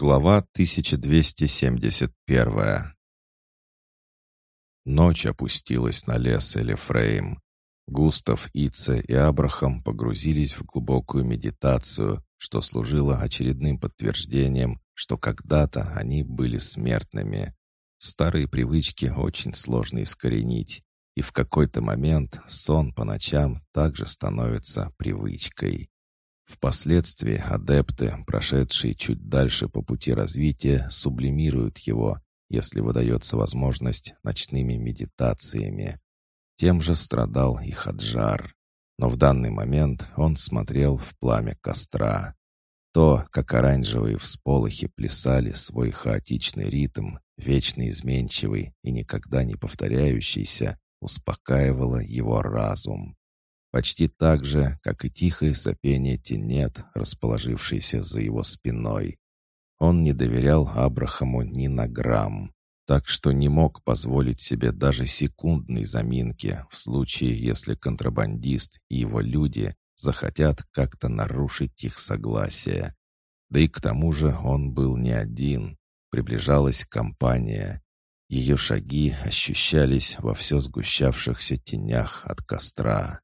Глава 1271 Ночь опустилась на лес Элефрейм. Густав, Ице и Абрахам погрузились в глубокую медитацию, что служило очередным подтверждением, что когда-то они были смертными. Старые привычки очень сложно искоренить, и в какой-то момент сон по ночам также становится привычкой. Впоследствии адепты, прошедшие чуть дальше по пути развития, сублимируют его, если выдается возможность, ночными медитациями. Тем же страдал и Хаджар. Но в данный момент он смотрел в пламя костра. То, как оранжевые всполохи плясали свой хаотичный ритм, вечно изменчивый и никогда не повторяющийся, успокаивало его разум. Почти так же, как и тихое сопение тенет, расположившейся за его спиной. Он не доверял Абрахаму ни на грамм, так что не мог позволить себе даже секундной заминки в случае, если контрабандист и его люди захотят как-то нарушить их согласие. Да и к тому же он был не один. Приближалась компания. Ее шаги ощущались во все сгущавшихся тенях от костра.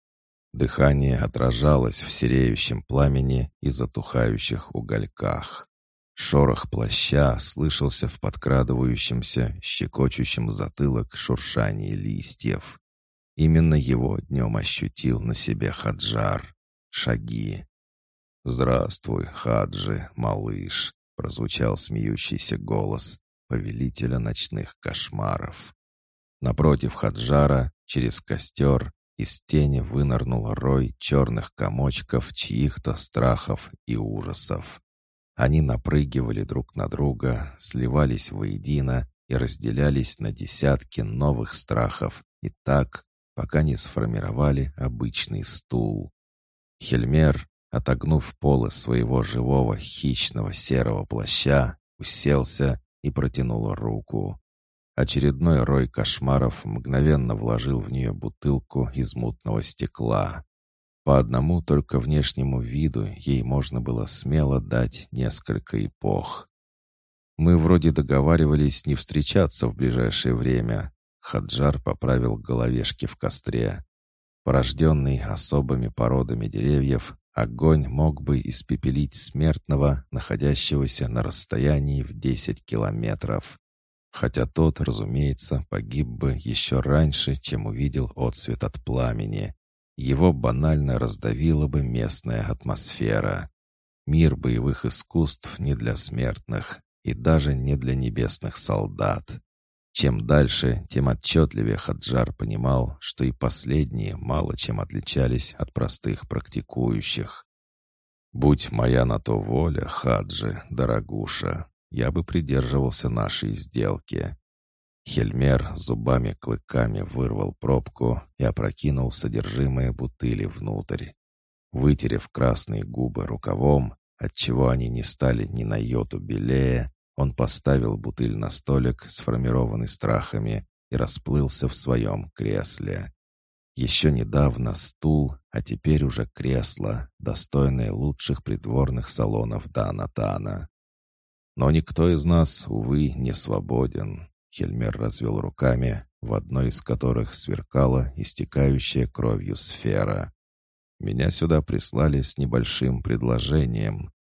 Дыхание отражалось в сереющем пламени и затухающих угольках. Шорох плаща слышался в подкрадывающемся, щекочущем затылок шуршании листьев. Именно его днем ощутил на себе Хаджар. Шаги. «Здравствуй, Хаджи, малыш», — прозвучал смеющийся голос повелителя ночных кошмаров. Напротив Хаджара, через костер, из тени вынырнул рой черных комочков чьих-то страхов и ужасов. Они напрыгивали друг на друга, сливались воедино и разделялись на десятки новых страхов и так, пока не сформировали обычный стул. Хельмер, отогнув полы своего живого хищного серого плаща, уселся и протянул руку. Очередной рой кошмаров мгновенно вложил в нее бутылку из мутного стекла. По одному только внешнему виду ей можно было смело дать несколько эпох. «Мы вроде договаривались не встречаться в ближайшее время», Хаджар поправил головешки в костре. Порожденный особыми породами деревьев, огонь мог бы испепелить смертного, находящегося на расстоянии в десять километров хотя тот, разумеется, погиб бы еще раньше, чем увидел отсвет от пламени. Его банально раздавила бы местная атмосфера. Мир боевых искусств не для смертных и даже не для небесных солдат. Чем дальше, тем отчетливее Хаджар понимал, что и последние мало чем отличались от простых практикующих. «Будь моя на то воля, Хаджи, дорогуша, я бы придерживался нашей сделки. Хельмер зубами-клыками вырвал пробку и опрокинул содержимое бутыли внутрь. Вытерев красные губы рукавом, отчего они не стали ни на йоту белее, он поставил бутыль на столик, сформированный страхами, и расплылся в своем кресле. Еще недавно стул, а теперь уже кресло, достойное лучших придворных салонов Данатана. Но никто из нас, увы, не свободен. Хельмер развел руками, в одной из которых сверкала истекающая кровью сфера. Меня сюда прислали с небольшим предложением.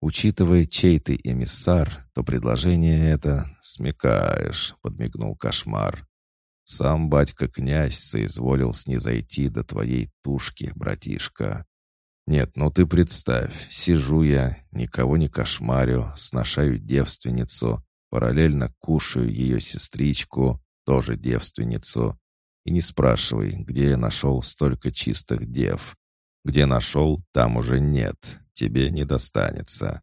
Учитывая, чей ты эмиссар, то предложение это смекаешь, подмигнул кошмар. Сам батька-князь соизволил снизойти до твоей тушки, братишка. Нет, ну ты представь, сижу я, никого не кошмарю, сношаю девственницу, параллельно кушаю ее сестричку, тоже девственницу. И не спрашивай, где я нашел столько чистых дев. Где нашел, там уже нет, тебе не достанется.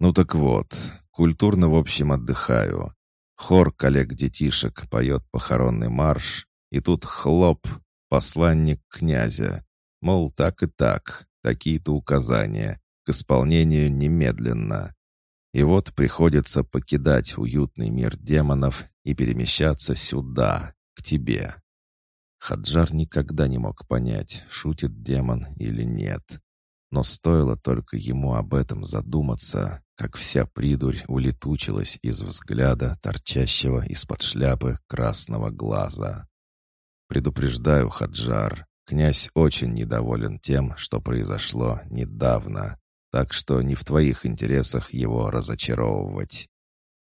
Ну так вот, культурно в общем отдыхаю. Хор коллег-детишек поет похоронный марш, и тут хлоп, посланник князя. Мол, так и так, такие-то указания, к исполнению немедленно. И вот приходится покидать уютный мир демонов и перемещаться сюда, к тебе. Хаджар никогда не мог понять, шутит демон или нет. Но стоило только ему об этом задуматься, как вся придурь улетучилась из взгляда, торчащего из-под шляпы красного глаза. «Предупреждаю, Хаджар, князь очень недоволен тем, что произошло недавно, так что не в твоих интересах его разочаровывать».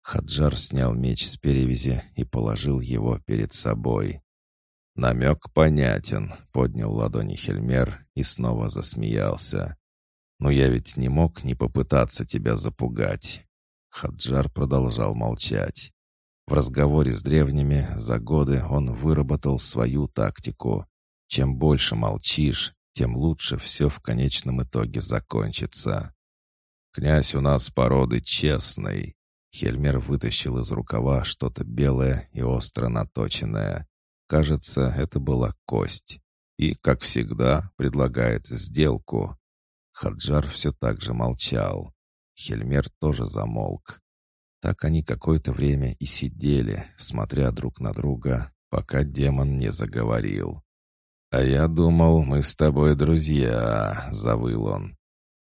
Хаджар снял меч с перевязи и положил его перед собой. «Намек понятен», — поднял ладони Хельмер и снова засмеялся. «Но я ведь не мог не попытаться тебя запугать». Хаджар продолжал молчать. В разговоре с древними за годы он выработал свою тактику. Чем больше молчишь, тем лучше все в конечном итоге закончится. «Князь у нас породы честной». Хельмер вытащил из рукава что-то белое и остро наточенное. Кажется, это была кость. И, как всегда, предлагает сделку. Хаджар все так же молчал. Хельмер тоже замолк. Так они какое-то время и сидели, смотря друг на друга, пока демон не заговорил. «А я думал, мы с тобой друзья», — завыл он.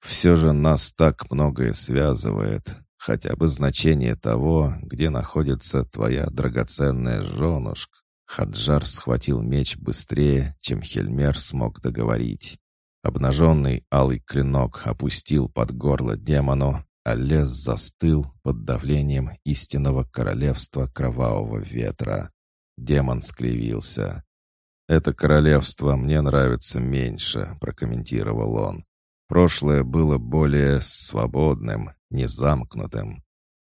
«Все же нас так многое связывает, хотя бы значение того, где находится твоя драгоценная женушка». Хаджар схватил меч быстрее, чем Хельмер смог договорить. Обнаженный алый клинок опустил под горло демону, а лес застыл под давлением истинного королевства кровавого ветра. Демон скривился. «Это королевство мне нравится меньше», — прокомментировал он. «Прошлое было более свободным, незамкнутым.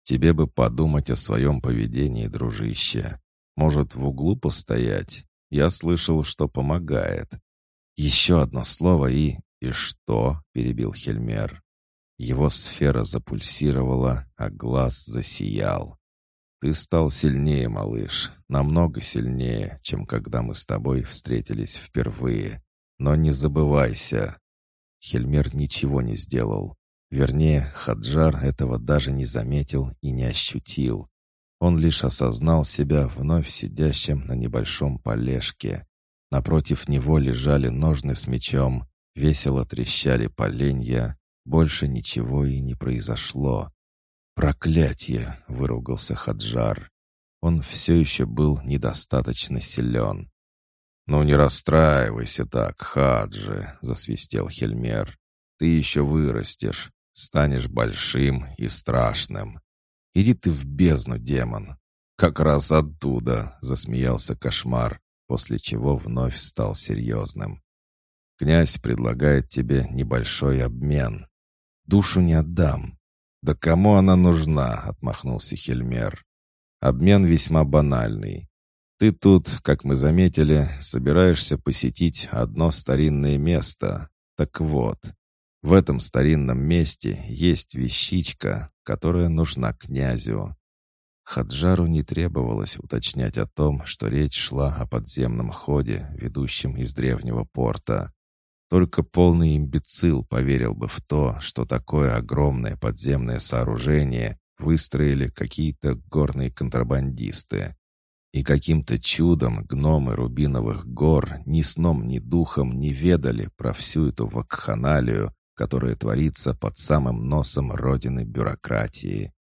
Тебе бы подумать о своем поведении, дружище. Может, в углу постоять? Я слышал, что помогает». «Еще одно слово и...» «И что?» — перебил Хельмер. Его сфера запульсировала, а глаз засиял. «Ты стал сильнее, малыш, намного сильнее, чем когда мы с тобой встретились впервые. Но не забывайся». Хельмер ничего не сделал. Вернее, Хаджар этого даже не заметил и не ощутил. Он лишь осознал себя вновь сидящим на небольшом полежке. Напротив него лежали ножны с мечом, весело трещали поленья, больше ничего и не произошло. «Проклятье!» — выругался Хаджар. Он все еще был недостаточно силен. «Ну не расстраивайся так, Хаджи!» — засвистел Хельмер. «Ты еще вырастешь, станешь большим и страшным. Иди ты в бездну, демон!» «Как раз оттуда!» — засмеялся кошмар, после чего вновь стал серьезным. «Князь предлагает тебе небольшой обмен. Душу не отдам». «Да кому она нужна?» — отмахнулся Хельмер. «Обмен весьма банальный. Ты тут, как мы заметили, собираешься посетить одно старинное место. Так вот, в этом старинном месте есть вещичка, которая нужна князю». Хаджару не требовалось уточнять о том, что речь шла о подземном ходе, ведущем из древнего порта. Только полный имбецил поверил бы в то, что такое огромное подземное сооружение выстроили какие-то горные контрабандисты. И каким-то чудом гномы Рубиновых гор ни сном, ни духом не ведали про всю эту вакханалию, которая творится под самым носом родины бюрократии.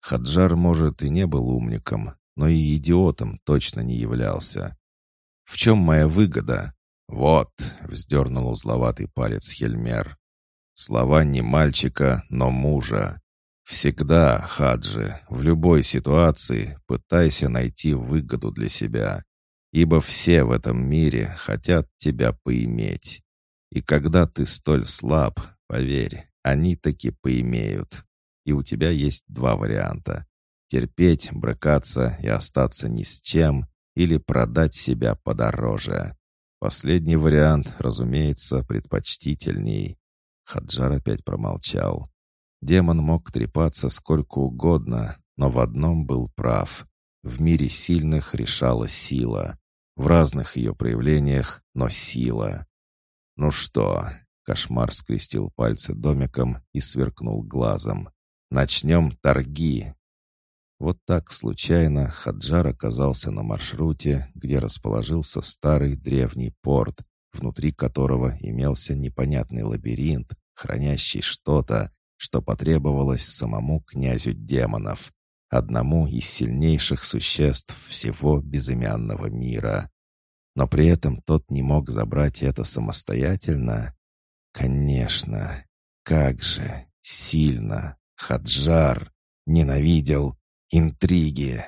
Хаджар, может, и не был умником, но и идиотом точно не являлся. В чем моя выгода? «Вот», — вздернул узловатый палец Хельмер. «Слова не мальчика, но мужа. Всегда, Хаджи, в любой ситуации пытайся найти выгоду для себя, ибо все в этом мире хотят тебя поиметь. И когда ты столь слаб, поверь, они таки поимеют. И у тебя есть два варианта. Терпеть, брыкаться и остаться ни с чем, или продать себя подороже. Последний вариант, разумеется, предпочтительней. Хаджар опять промолчал. Демон мог трепаться сколько угодно, но в одном был прав. В мире сильных решала сила. В разных ее проявлениях, но сила. «Ну что?» — кошмар скрестил пальцы домиком и сверкнул глазом. «Начнем торги!» Вот так случайно Хаджар оказался на маршруте, где расположился старый древний порт, внутри которого имелся непонятный лабиринт, хранящий что-то, что потребовалось самому князю демонов, одному из сильнейших существ всего безымянного мира. Но при этом тот не мог забрать это самостоятельно. Конечно, как же, сильно, Хаджар ненавидел интриги.